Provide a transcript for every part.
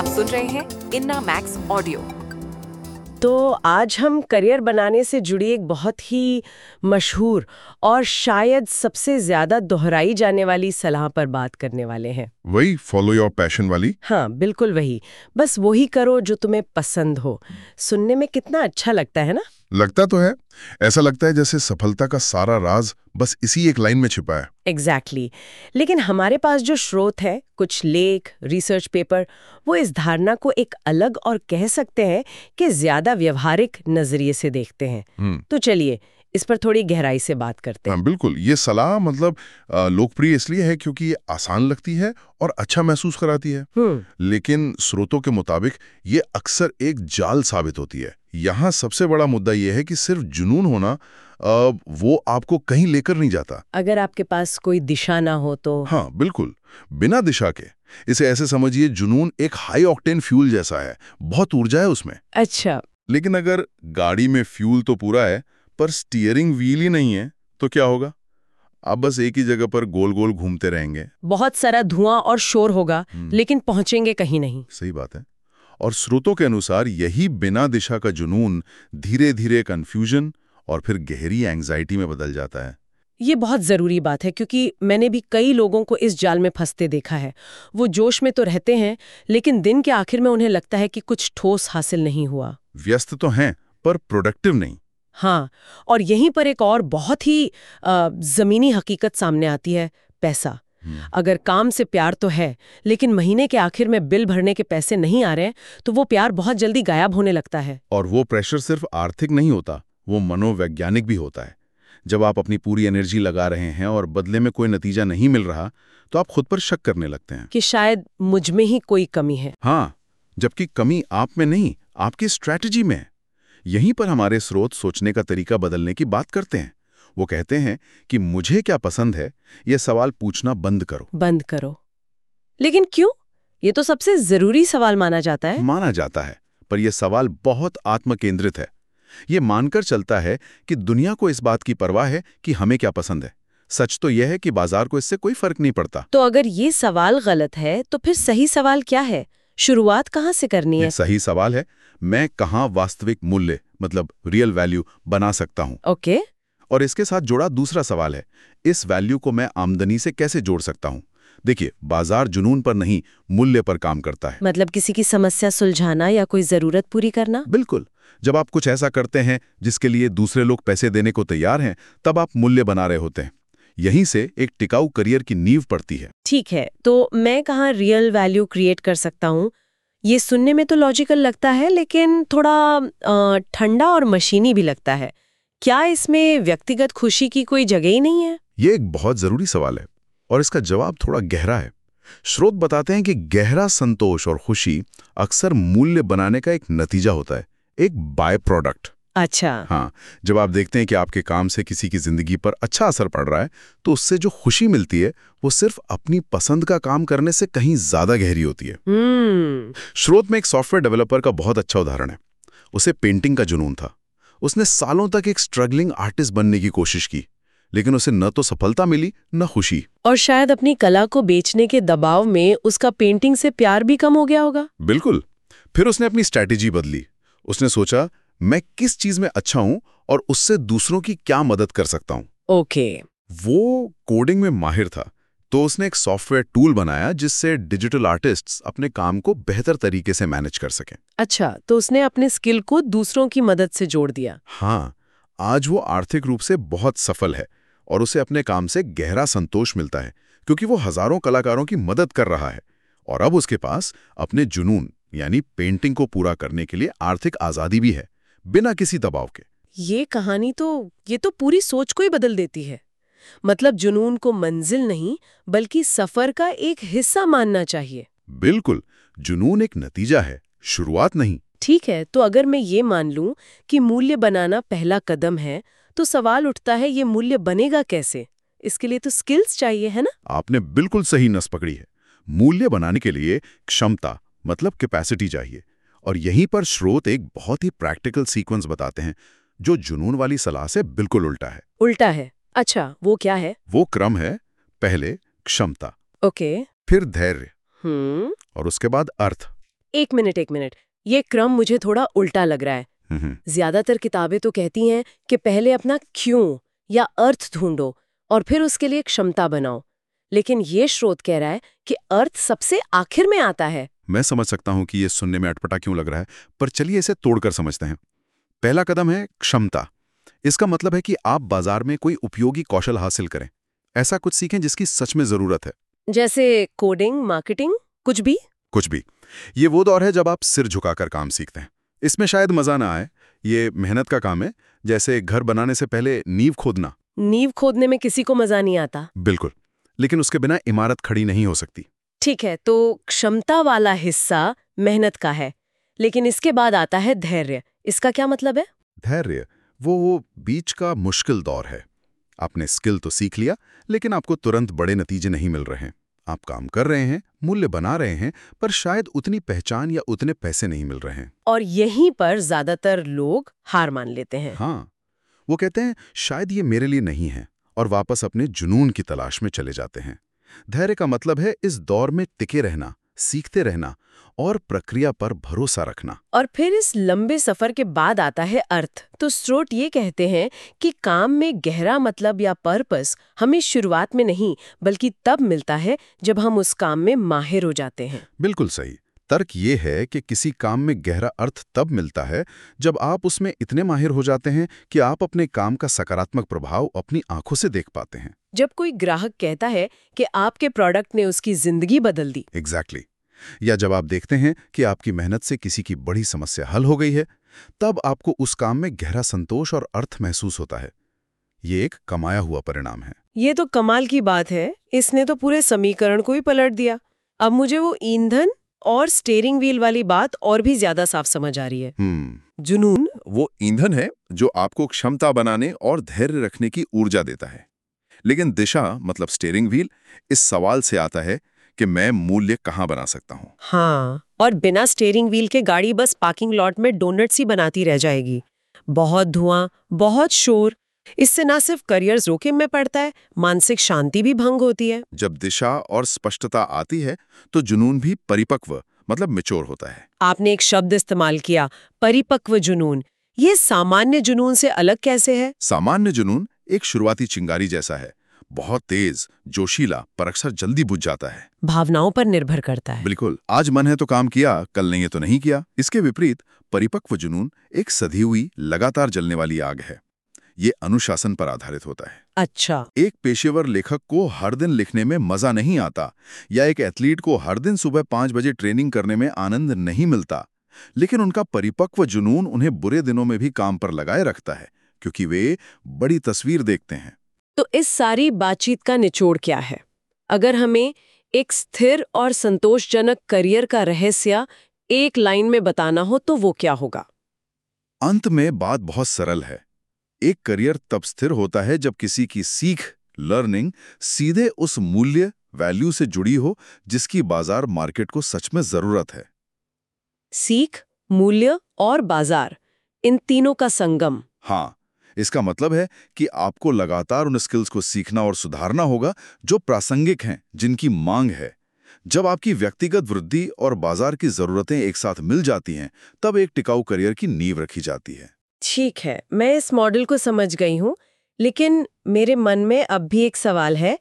आप सुन रहे हैं इन्ना मैक्स ऑडियो। तो आज हम करियर बनाने से जुड़ी एक बहुत ही मशहूर और शायद सबसे ज़्यादा दोहराई जाने वाली सलाह पर बात करने वाले हैं। वही फॉलो योर पैशन वाली? हाँ बिल्कुल वही। बस वही करो जो तुम्हें पसंद हो। सुनने में कितना अच्छा लगता है ना? लगता तो है ऐसा लगता है जैसे सफलता का सारा राज बस इसी एक लाइन में छिपा है। Exactly exactly. लेकिन हमारे पास जो स्रोत है कुछ लेख रिसर्च पेपर वो इस धारणा को एक अलग और कह सकते हैं कि ज़्यादा व्यवहारिक नज़रिए से देखते हैं। हम्म, तो चलिए इस पर थोड़ी गहराई से बात करते हैं। हाँ, बिल्कुल। ये सलाह मतलब लोकप्रिय इसलिए है क्योंकि ये आसान लगती है और अच्छा महसूस कराती है। हम्म। लेकिन स्रोतों के मुताबिक ये अक्सर एक जाल साबित होती है। यहाँ सबसे बड़ा मुद्दा ये है कि सिर्फ़ जुनून होना अ, वो आपको कहीं लेकर नहीं जाता। अगर आपके पास कोई दिशा ना हो तो? हाँ बिल्कुल। बिना दिशा के। इसे ऐसे समझिए जुनून एक हाई ऑक्टेन फ्यूल जैसा है। बहुत ऊर्जा है उसमें। अच्छा। लेकिन अगर गाड़ी में फ्यूल तो पूरा है पर स्टीयरिंग व्हील ही नहीं है तो क्या होगा? आप बस एक ही जगह पर गोल गोल घूमते रहेंगे। बहुत सारा धुआँ और शोर होगा हम्म। लेकिन पहुँचेंगे कहीं नहीं। सही बात है। और स्रोतों के अनुसार यही बिना दिशा का जुनून धीरे धीरे कन्फ्यूज़न और फिर गहरी एंग्जाइटी में बदल जाता है। ये बहुत ज़रूरी बात है क्योंकि मैंने भी कई लोगों को इस जाल में फंसते देखा है। वो जोश में तो रहते हैं लेकिन दिन के आखिर में उन्हें लगता है कि कुछ ठोस हासिल नहीं हुआ। व्यस्त तो हैं पर प्रोडक्टिव नहीं। हाँ और यहीं पर एक और बहुत ही जमीनी हकीकत सामने आती है पैसा। अगर काम से प्यार तो है लेकिन महीने के आखिर में बिल भरने के पैसे नहीं आ रहे तो वो प्यार बहुत जल्दी गायब होने लगता है। और वो प्रेशर सिर्फ़ आर्थिक नहीं होता वो मनोवैज्ञानिक भी होता है। जब आप अपनी पूरी एनर्जी लगा रहे हैं और बदले में कोई नतीजा नहीं मिल रहा तो आप खुद पर शक करने लगते हैं। कि शायद मुझमें ही कोई कमी है। हाँ जबकि कमी आप में नहीं आपकी स्ट्रैटेजी में यहीं पर हमारे स्रोत सोचने का तरीका बदलने की बात करते हैं। वो कहते हैं कि मुझे क्या पसंद है ये सवाल पूछना बंद करो। बंद करो। लेकिन क्यों? ये तो सबसे ज़रूरी सवाल माना जाता है। माना जाता है पर यह सवाल बहुत आत्मकेंद्रित है। ये मानकर चलता है कि दुनिया को इस बात की परवाह है कि हमें क्या पसंद है। सच तो यह है कि बाज़ार को इससे कोई फ़र्क नहीं पड़ता। तो अगर ये सवाल गलत है तो फिर सही सवाल क्या है? शुरुआत कहाँ से करनी है? सही सवाल है मैं कहाँ वास्तविक मूल्य मतलब रियल वैल्यू बना सकता हूँ। ओके। और इसके साथ जुड़ा दूसरा सवाल है इस वैल्यू को मैं आमदनी से कैसे जोड़ सकता हूँ? देखिए बाज़ार जुनून पर नहीं मूल्य पर काम करता है। मतलब किसी की समस्या सुलझाना या कोई ज़रूरत पूरी करना? बिल्कुल। जब आप कुछ ऐसा करते हैं जिसके लिए दूसरे लोग पैसे देने को तैयार हैं तब आप मूल्य बना रहे होते हैं। यहीं से एक टिकाऊ करियर की नींव पड़ती है। ठीक है तो मैं कहाँ रियल वैल्यू क्रिएट कर सकता हूँ? ये सुनने में तो लॉजिकल लगता है लेकिन थोड़ा ठंडा और मशीनी भी लगता है। क्या इसमें व्यक्तिगत खुशी की कोई जगह ही नहीं है? ये एक बहुत ज़रूरी सवाल है और इसका जवाब थोड़ा गहरा है। स्रोत बताते हैं कि गहरा संतोष और खुशी अक्सर मूल्य बनाने का एक नतीजा होता है एक बाय प्रोडक्ट अच्छा। हाँ जब आप देखते हैं कि आपके काम से किसी की ज़िंदगी पर अच्छा असर पड़ रहा है तो उससे जो खुशी मिलती है वो सिर्फ़ अपनी पसंद का काम करने से कहीं ज़्यादा गहरी होती है। हम्म। स्रोत में एक सॉफ्टवेयर डेवलपर का बहुत अच्छा उदाहरण है। उसे पेंटिंग का जुनून था। उसने सालों तक एक स्ट्रगलिंग आर्टिस्ट बनने की कोशिश की लेकिन उसे न तो सफलता मिली न खुशी। और शायद अपनी कला को बेचने के दबाव में उसका पेंटिंग से प्यार भी कम हो गया होगा। बिल्कुल। फिर उसने अपनी स्ट्रैटेजी बदली। उसने सोचा मैं किस चीज़ में अच्छा हूँ और उससे दूसरों की क्या मदद कर सकता हूँ। ओके। वो कोडिंग में माहिर था। तो उसने एक सॉफ्टवेयर टूल बनाया जिससे डिजिटल आर्टिस्ट्स अपने काम को बेहतर तरीके से मैनेज कर सकें। अच्छा तो उसने अपने स्किल को दूसरों की मदद से जोड़ दिया। हाँ आज वो आर्थिक रूप से बहुत सफल है और उसे अपने काम से गहरा संतोष मिलता है क्योंकि वो हज़ारों कलाकारों की मदद कर रहा है और अब उसके पास अपने जुनून यानी पेंटिंग को पूरा करने के लिए आर्थिक आज़ादी भी है बिना किसी दबाव के। ये कहानी तो ये तो पूरी सोच को ही बदल देती है। मतलब जुनून को मंजिल नहीं बल्कि सफ़र का एक हिस्सा मानना चाहिए। बिल्कुल जुनून एक नतीजा है शुरुआत नहीं। ठीक है तो अगर मैं ये मान लूँ कि मूल्य बनाना पहला कदम है तो सवाल उठता है ये मूल्य बनेगा कैसे? इसके लिए तो स्किल्स चाहिए है ना? आपने बिल्कुल सही नस पकड़ी है। मूल्य बनाने के लिए क्षमता मतलब कैपेसिटी चाहिए। और यहीं पर स्रोत एक बहुत ही प्रैक्टिकल सीक्वेंस बताते हैं जो जुनून वाली सलाह से बिल्कुल उल्टा है। उल्टा है। अच्छा वो क्या है? वो क्रम है पहले क्षमता ओके। फिर धैर्य हम्म। और उसके बाद अर्थ। एक मिनट एक मिनट। ये क्रम मुझे थोड़ा उल्टा लग रहा है। हम्म, ज़्यादातर किताबें तो कहती हैं कि पहले अपना क्यों या अर्थ ढूंढो और फिर उसके लिए क्षमता बनाओ। लेकिन ये स्रोत कह रहा है कि अर्थ सबसे आखिर में आता है। मैं समझ सकता हूँ कि ये सुनने में अटपटा क्यों लग रहा है पर चलिए इसे तोड़कर समझते हैं। पहला कदम है क्षमता। इसका मतलब है कि आप बाज़ार में कोई उपयोगी कौशल हासिल करें। ऐसा कुछ सीखें जिसकी सच में ज़रूरत है। जैसे कोडिंग मार्केटिंग कुछ भी? कुछ भी। ये वो दौर है जब आप सिर झुकाकर काम सीखते हैं। इसमें शायद मज़ा ना आए। ये मेहनत का काम है। जैसे घर बनाने से पहले नींव खोदना। नींव खोदने में किसी को मज़ा नहीं आता। बिल्कुल। लेकिन उसके बिना इमारत खड़ी नहीं हो सकती। ठीक है तो क्षमता वाला हिस्सा मेहनत का है। लेकिन इसके बाद आता है धैर्य। इसका क्या मतलब है? धैर्य? वो वो बीच का मुश्किल दौर है। आपने स्किल तो सीख लिया लेकिन आपको तुरंत बड़े नतीजे नहीं मिल रहे हैं। आप काम कर रहे हैं मूल्य बना रहे हैं पर शायद उतनी पहचान या उतने पैसे नहीं मिल रहे हैं। और यहीं पर ज़्यादातर लोग हार मान लेते हैं। हाँ वो कहते हैं शायद ये मेरे लिए नहीं है और वापस अपने जुनून की तलाश में चले जाते हैं। धैर्य का मतलब है इस दौर में टिके रहना सीखते रहना और प्रक्रिया पर भरोसा रखना। और फिर इस लंबे सफ़र के बाद आता है अर्थ। तो स्रोत ये कहते हैं कि काम में गहरा मतलब या पर्पस हमें शुरुआत में नहीं बल्कि तब मिलता है जब हम उस काम में माहिर हो जाते हैं। बिल्कुल सही। तर्क ये है कि किसी काम में गहरा अर्थ तब मिलता है जब आप उसमें इतने माहिर हो जाते हैं कि आप अपने काम का सकारात्मक प्रभाव अपनी आँखों से देख पाते हैं। जब कोई ग्राहक कहता है कि आपके प्रोडक्ट ने उसकी ज़िंदगी बदल दी। Exactly exactly. या जब आप देखते हैं कि आपकी मेहनत से किसी की बड़ी समस्या हल हो गई है तब आपको उस काम में गहरा संतोष और अर्थ महसूस होता है। ये एक कमाया हुआ परिणाम है। ये तो कमाल की बात है इसने तो पूरे समीकरण को ही पलट दिया। अब मुझे वो ईंधन और स्टेयरिंग व्हील वाली बात और भी ज़्यादा साफ़ समझ आ रही है। हम्म। जुनून। वो ईंधन है जो आपको क्षमता बनाने और धैर्य रखने की ऊर्जा देता है। लेकिन दिशा मतलब स्टेयरिंग व्हील इस सवाल से आता है कि मैं मूल्य कहाँ बना सकता हूँ। हाँ और बिना स्टेयरिंग व्हील के गाड़ी बस पार्किंग लॉट में डोनट्स ही बनाती रह जाएगी। बहुत धुआँ बहुत शोर इससे ना सिर्फ़ करियर जोखिम में पड़ता है मानसिक शांति भी भंग होती है। जब दिशा और स्पष्टता आती है तो जुनून भी परिपक्व मतलब मिचोर होता है। आपने एक शब्द इस्तेमाल किया परिपक्व जुनून। ये सामान्य जुनून से अलग कैसे है? सामान्य जुनून एक शुरुआती चिंगारी जैसा है। बहुत तेज जोशीला पर अक्सर जल्दी बुझ जाता है। भावनाओं पर निर्भर करता है। बिल्कुल आज मन है तो काम किया कल नहीं है तो नहीं किया। इसके विपरीत परिपक्व जुनून एक सधी हुई लगातार जलने वाली आग है। ये अनुशासन पर आधारित होता है। अच्छा। एक पेशेवर लेखक को हर दिन लिखने में मज़ा नहीं आता या एक एथलीट को हर दिन सुबह पाँच बजे ट्रेनिंग करने में आनंद नहीं मिलता लेकिन उनका परिपक्व जुनून उन्हें बुरे दिनों में भी काम पर लगाए रखता है। क्योंकि वे बड़ी तस्वीर देखते हैं। तो इस सारी बातचीत का निचोड़ क्या है? अगर हमें एक स्थिर और संतोषजनक करियर का रहस्य एक लाइन में बताना हो तो वो क्या होगा? अंत में बात बहुत सरल है। एक करियर तब स्थिर होता है जब किसी की सीख लर्निंग सीधे उस मूल्य वैल्यू से जुड़ी हो जिसकी बाज़ार मार्केट को सच में ज़रूरत है। सीख मूल्य और बाज़ार इन तीनों का संगम। हाँ इसका मतलब है कि आपको लगातार उन स्किल्स को सीखना और सुधारना होगा जो प्रासंगिक हैं, जिनकी मांग है। जब आपकी व्यक्तिगत वृद्धि और बाज़ार की जरूरतें एक साथ मिल जाती हैं, तब एक टिकाऊ करियर की नींव रखी जाती है। ठीक है, मैं इस मॉडल को समझ गई हूँ, लेकिन मेरे मन में अब भी एक सवाल है,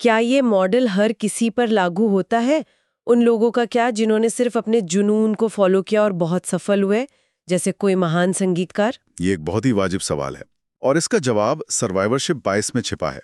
क्या ये मॉडल हर किसी पर लागू होता है? उन लोगों का क्या, जिन्होंने सिर्फ़ अपने जुनून को फॉलो किया और बहुत सफल हुए? जैसे कोई महान संगीतकार? ये एक बहुत ही वाजिब सवाल है और इसका जवाब सर्वाइवरशिप बाइस में छिपा है।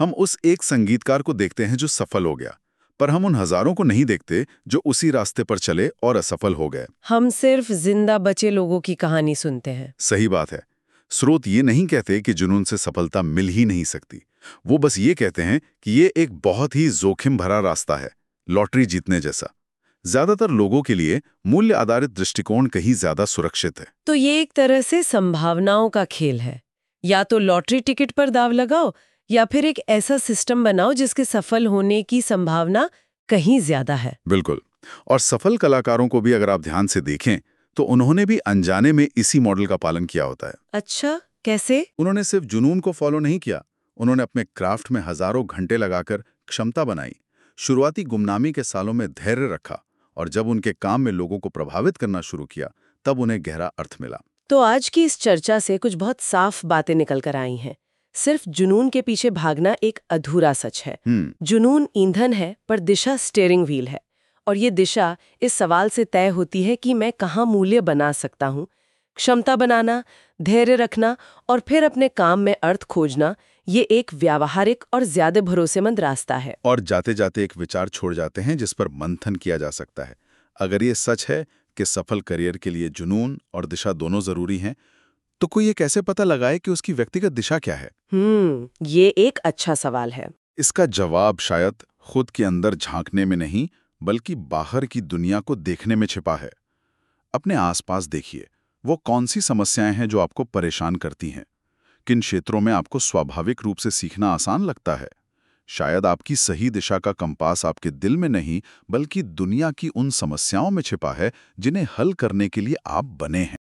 हम उस एक संगीतकार को देखते हैं जो सफल हो गया पर हम उन हज़ारों को नहीं देखते जो उसी रास्ते पर चले और असफल हो गए। हम सिर्फ़ ज़िंदा बचे लोगों की कहानी सुनते हैं। सही बात है। स्रोत ये नहीं कहते कि जुनून से सफलता मिल ही नहीं सकती। वो बस ये कहते हैं कि ये एक बहुत ही जोखिम भरा रास्ता है लॉटरी जीतने जैसा। ज़्यादातर लोगों के लिए मूल्य आधारित दृष्टिकोण कहीं ज़्यादा सुरक्षित है। तो ये एक तरह से संभावनाओं का खेल है। या तो लॉटरी टिकट पर दाव लगाओ या फिर एक ऐसा सिस्टम बनाओ जिसके सफल होने की संभावना कहीं ज़्यादा है। बिल्कुल। और सफल कलाकारों को भी अगर आप ध्यान से देखें तो उन्होंने भी अनजाने में इसी मॉडल का पालन किया होता है। अच्छा कैसे? उन्होंने सिर्फ़ जुनून को फॉलो नहीं किया उन्होंने अपने क्राफ्ट में हज़ारों घंटे लगाकर क्षमता बनाई शुरुआती गुमनामी के सालों में धैर्य रखा। और जब उनके काम में लोगों को प्रभावित करना शुरू किया तब उन्हें गहरा अर्थ मिला। तो आज की इस चर्चा से कुछ बहुत साफ़ बातें निकल कर आई हैं। सिर्फ़ जुनून के पीछे भागना एक अधूरा सच है। हम्म। जुनून ईंधन है पर दिशा स्टीयरिंग व्हील है। और ये दिशा इस सवाल से तय होती है कि मैं कहाँ मूल्य बना सकता हूँ। क्षमता बनाना धैर्य रखना और फिर अपने काम में अर्थ खोजना ये एक व्यावहारिक और ज़्यादा भरोसेमंद रास्ता है। और जाते जाते एक विचार छोड़ जाते हैं जिस पर मंथन किया जा सकता है। अगर ये सच है कि सफल करियर के लिए जुनून और दिशा दोनों ज़रूरी हैं तो कोई ये कैसे पता लगाए कि उसकी व्यक्तिगत दिशा क्या है? हम्म ये एक अच्छा सवाल है। इसका जवाब शायद खुद के अंदर झांकने में नहीं बल्कि बाहर की दुनिया को देखने में छिपा है। अपने आसपास देखिए वो कौन सी समस्याएँ हैं जो आपको परेशान करती हैं? किन क्षेत्रों में आपको स्वाभाविक रूप से सीखना आसान लगता है? शायद आपकी सही दिशा का कंपास आपके दिल में नहीं, बल्कि दुनिया की उन समस्याओं में छिपा है जिन्हें हल करने के लिए आप बने हैं।